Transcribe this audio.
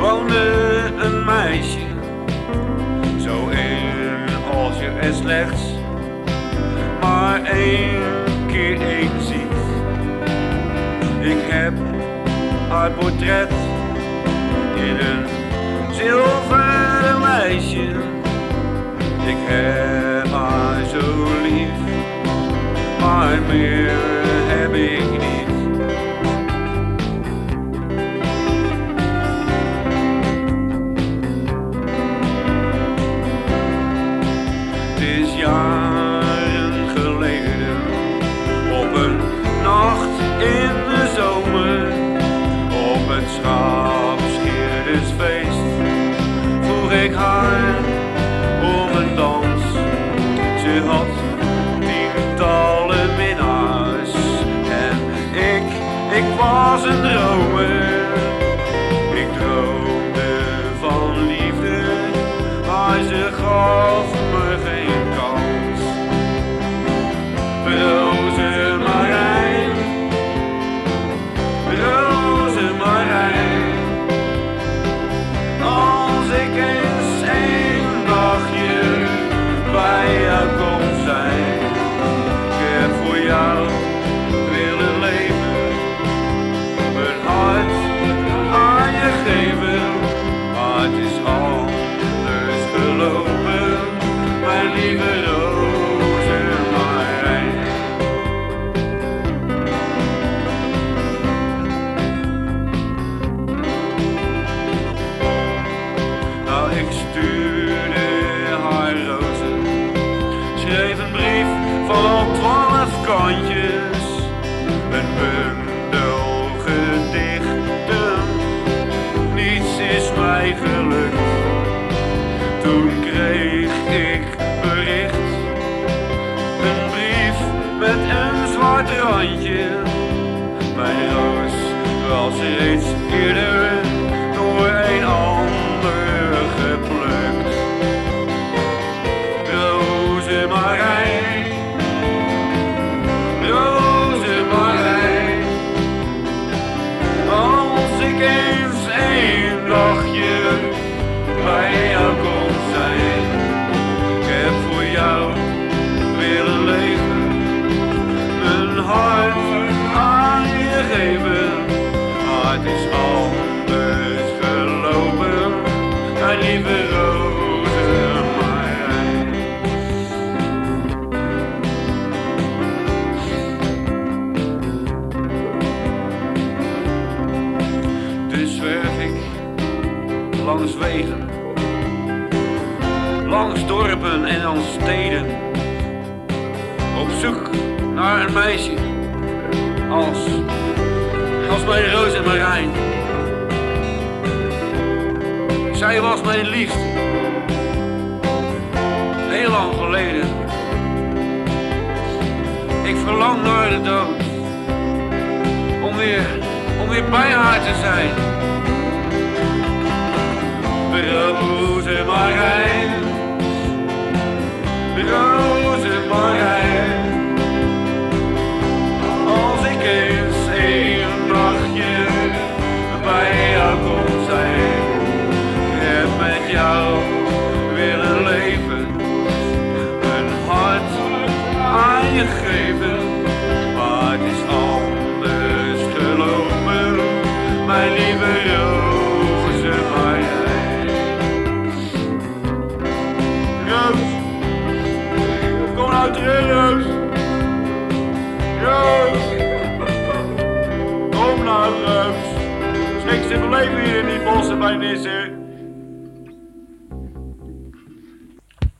Woonde een meisje, zo in als je er slechts maar één keer één ziet. Ik heb haar portret in een zilveren meisje. Ik heb haar zo lief, maar meer. Is jaren geleden, op een nacht in de zomer, op het schaapscheerdersfeest, vroeg ik haar om een dans. Ze had tientallen minnaars en ik, ik was een dromer. Een bundel gedichten. Niets is mij gelukt. Toen kreeg ik bericht. Een brief met een zwart randje. Mijn roos was reeds eerder langs wegen, langs dorpen en dan steden op zoek naar een meisje als, als mijn roos en marijn. Zij was mijn liefde, heel lang geleden. Ik verlang naar de dood, om weer, om weer bij haar te zijn. Rozemarijn, rozemarijn. Roos. Roos, kom nou, Roos. Er is niks te beleven hier in die bossen bij Nissen.